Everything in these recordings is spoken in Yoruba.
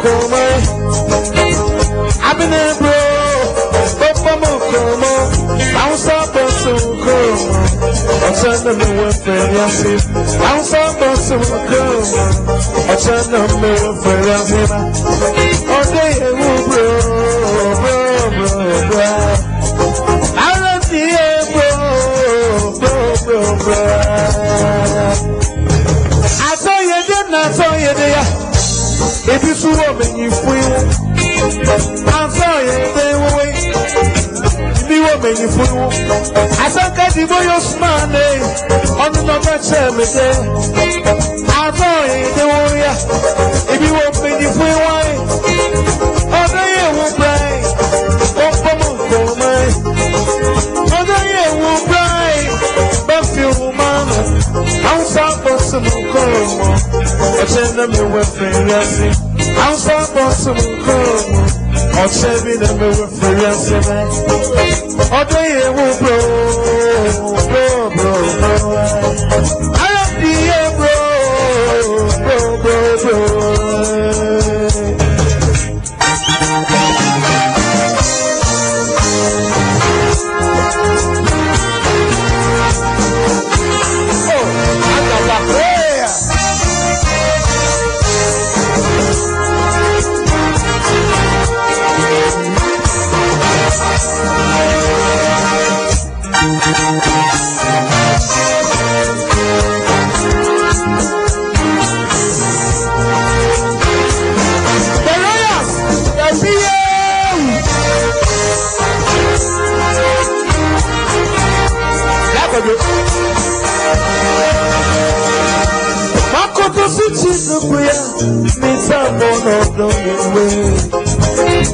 Come I've been there, bro my come gbogbo mu kòmọ́ come. sọ́ọ̀bù sùn kòmọ́ ọ̀tọ́ náà mi wọ́n fẹ̀rẹ̀ sí àwọn sọ́ọ̀bù sùn kòmọ́ ọ̀tọ́ náà friend wọ́n fẹ̀rẹ̀ sí ọdẹ ewu bro bro bro bro àwọn ti you, bro bro bro bro àtọ́yẹdẹ náà àtọ́yẹdẹ yá ebi suru omenyifo iwu ansa ọyẹsẹ iwuwe ndị iwe omenyifo iwu asanka digbo ya osman e ọnụnọ mmechi emete ansa ọyẹsẹ iwu ya ebi iwe omenyifo iwu anyị ọ dịghị ewu bee na mi wɔ fɛrɛ ase awusa bɔsu mu nkoro mu ɔkyɛ bi na mi wɔ fɛrɛ ase mɛ ɔdɔ yɛ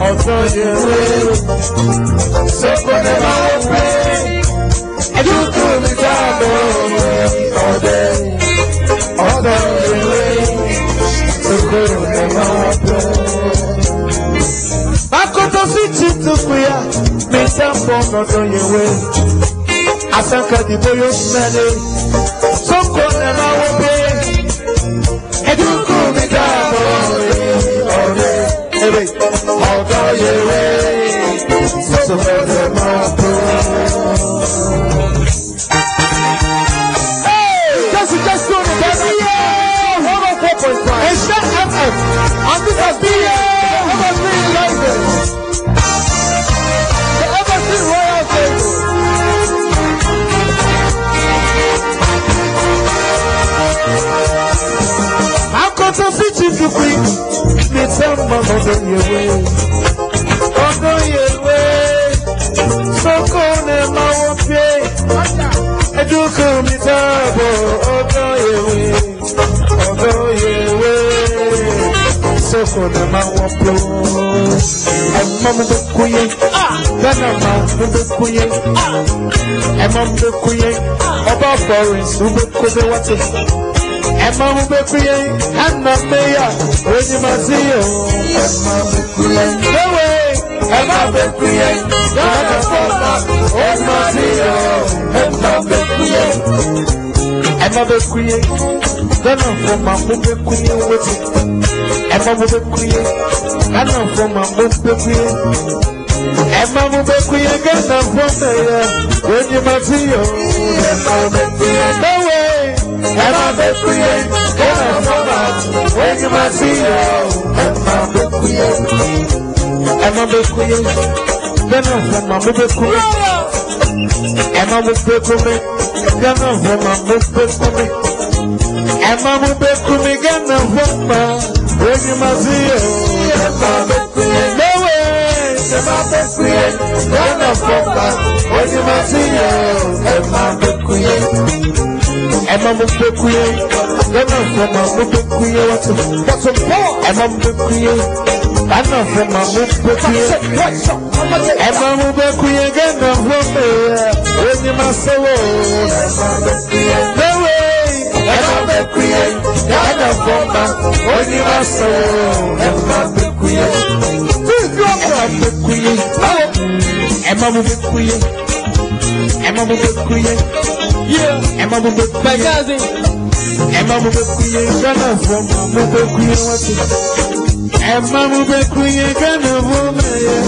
Ọ̀sán yẹn wé, ṣé kò ní máa. so no do ye we. Asanka di boyo smele. So ko na na wo mama doyewe odoyewe soko ne mawo pie eduka mi dabo odoyewe odoyewe soko ne mawo pie mama dokuye gana ma dokuye mama dokuye ọba florence ubekobe wate ẹ máa mú pépéye ẹ nà péyà onímọ̀sí o. ẹ máa mú kúyẹ. léwe ẹ máa pépéye lọ́dọ̀ fọ́nà onímọ̀sí o. ẹ máa pépéye. ẹ máa pépéye lọ́dọ̀ fọ́nà mú pépéye wọ́tí. ẹ máa mú pépéye lọ́dọ̀ fọ́nà mú pépéye. ẹ máa mú pépéye gánà fọ́nà yẹ onímọ̀sí o. ẹ máa pépéye. Never be queer, get a mama, when you must see you. Never be queer, never be queer, never be mama be queer. Emma will be coming, never be mama be coming. Emma will be coming, get a mama, when you must see you. Never be queer, no way, never be queer, get a mama, when you must see you ama mo bɛ kuye ghana fɔma mo bɛ kuye wɔtɔ wɔtɔ bɔ ama mo bɛ kuye ghana fɔma mo bɛ kuye ama mo bɛ kuye ghana fɔma onyima sɛwɔ lewe ama bɛ kuye ghana fɔma onyima sɛwɔ ama bɛ kuye ama bɛ kuye ama mo bɛ kuye ama mo bɛ kuye. Yeah, máa mú gbogbo yẹn ẹ máa mú gbogbo yẹn gánà fún ọmọ mú gbogbo yẹn wọ́n ti. ẹ máa mú gbogbo yẹn gánà fún ọmọ yẹn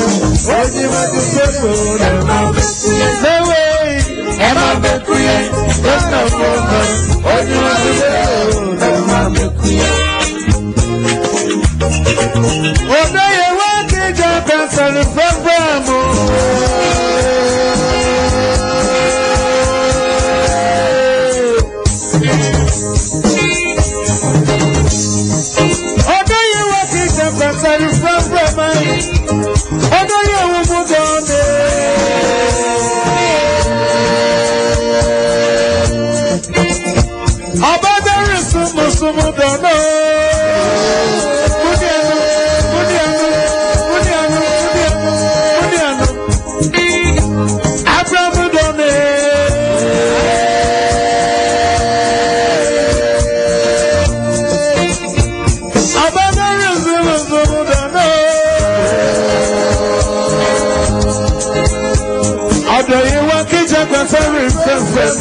ó ní wọ́n ti gbogbo rẹ̀ máa mú gbogbo yẹn. léwé ẹ máa gbogbo yẹn gánà fún ọmọ ó ní wọ́n ti gbogbo rẹ̀ máa mú gbogbo yẹn. òde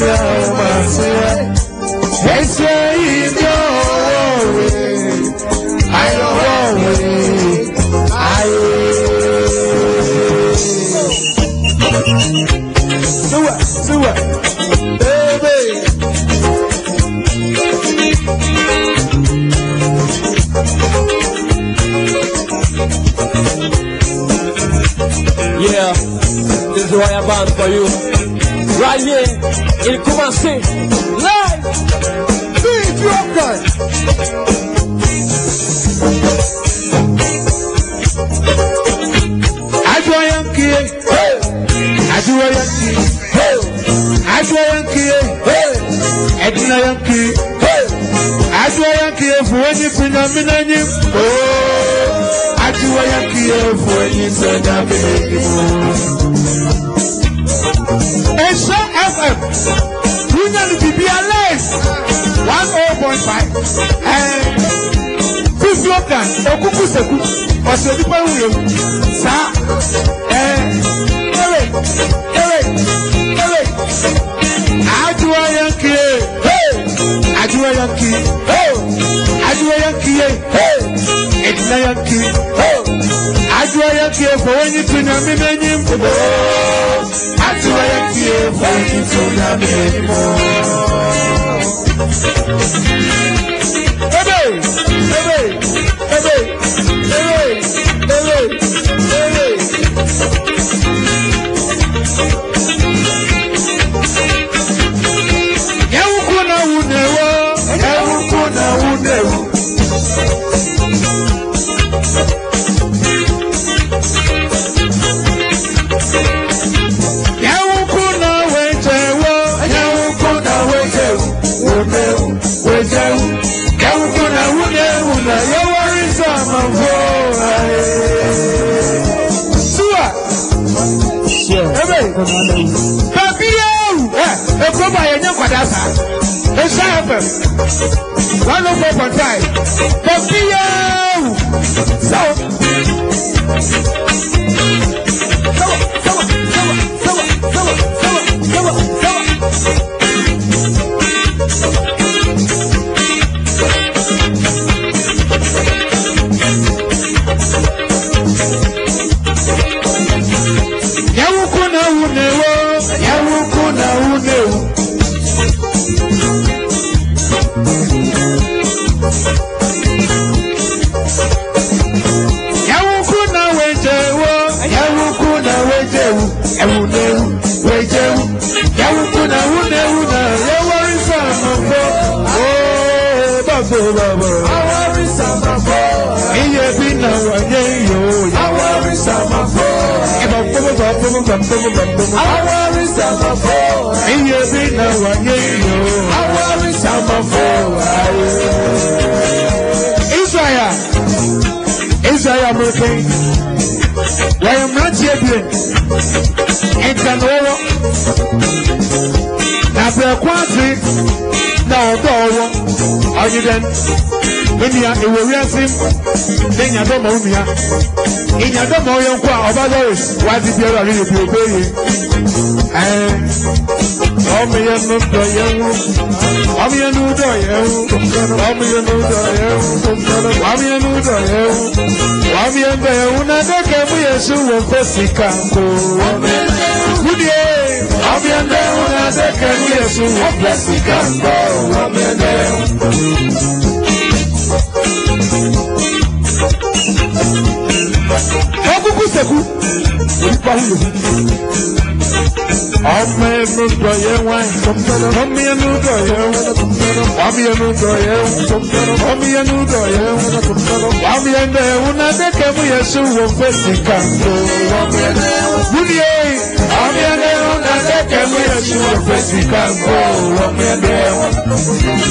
Yeah, this is what I for you. Right here in Kumasi, live. your Ajua Yankee, hey. Ajua Yankee, hey. Ajua Yankee, hey. Edna Yankee, hey. Ajua Yankee, for when you bring a minute, oh. Ajua Yankee, for when you send a minute. Asia FM Dunya ni BBLS one oh point five fífi ọ̀dà òkúkú sẹ̀kú ọ̀sẹ̀ nípa ìwúyẹ sá eré eré eré àjùwọ̀ yẹn kìí àjùwọ̀ yẹn kìí àjùwọ̀ yẹn kìí ìdílé yẹn kìí yɛ tie fo wɔnyi tu nyame n'enyim. ati wɔyɛ tie fo wɔnyi tu nyame n'enyim. jẹun kẹwùkù náà wúdẹ wùnà yẹwọ rí sàmà fún ayé. Súwà ebe bàbí yẹ́wù ẹ̀ ẹ̀kọ́ bá yẹn nyẹ́ nkwadaa sá ẹ̀ṣá ẹ̀fẹ̀ one oh four point five bàbí yẹ́wù sáwọ́. Awari samafo. Iye bi na wanye yo. Awari samafo. Israel. Israel American. Wọ́n yẹ mmeranteɛ bie. Nkanoworo. Na abirikwa ase na ɔdɔ ɔwɔ ɔyidɛn mmea ewu wiase ne nyadɔmɔ mmea nyadɔmɔ yɛ nko a ɔba doris wadi biara ɔyɛ ebi obe yɛ ɛɛ ɔmo yɛ no dɔ yɛ wo ɔmo yɛ no dɔ yɛ wo ɔmo yɛ no dɔ yɛ wo ɔmo yɛ no dɔ yɛ wo ɔmo yɛ dɔ yɛ wo na dɔkɛ mu yɛ su wɔ fɛ sika ko wudie. Obiende una se que Yesu platicando. Obiende. Okuku seku. Obiende ọmọ ẹnu dọ̀yẹ́ wọn ọmọ ẹnu dọ̀yẹ́ ọmọ ẹnu dọ̀yẹ́ ọmọ ẹnu dọ̀yẹ́ ọmọ ẹnu ẹ̀hún náà dẹ́kẹ́ mú yẹn sún wọ fèsì kan tó ọmọ ẹnu ẹ̀hún. wúlíẹ̀ ọmọ ẹnu ẹ̀hún náà dẹ́kẹ́ mú yẹn sún wọ fèsì kan tó ọmọ ẹnu ẹ̀hún.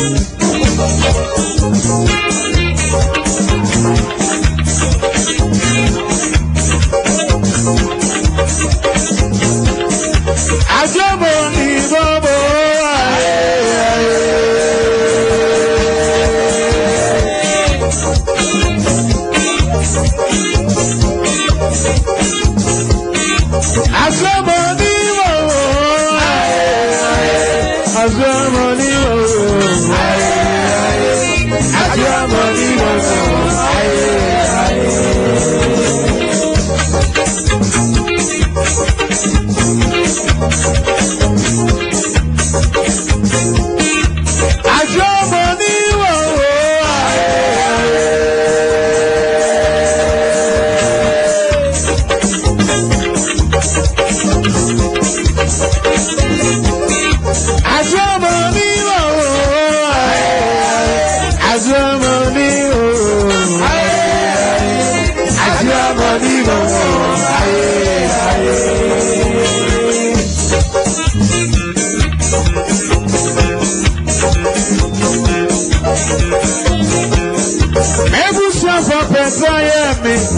I said,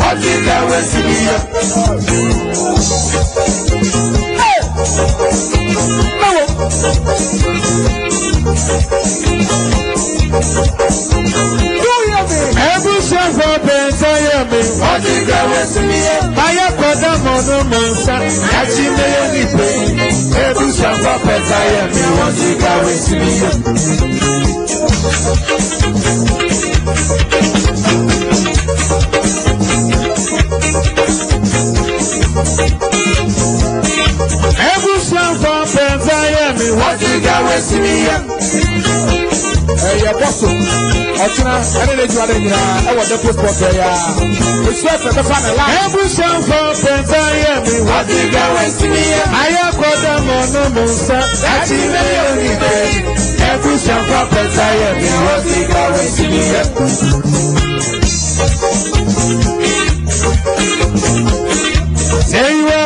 Africa wẹ̀ sí mi yá. Báwo? Ẹbí ṣẹ́fọ̀ bẹ̀rẹ̀ sáyẹ̀ mi. Africa wẹ̀ sí mi yá. Báyọ̀ kọ́dá mọ̀ọ́dún mọ̀ ń ɛsimiya ɛyɛ bɔso ɔtena ɛne ne dwuma ne nyinaa ɛwɔ depo sport ɛyɛ a esu ɛfɛ bɛfa ne la. ebusuafo pɛntɛ yɛ mi wɔ. adiga wɔ ɛsimiya. ayé kɔdà mɔ yɛ mi wɔ.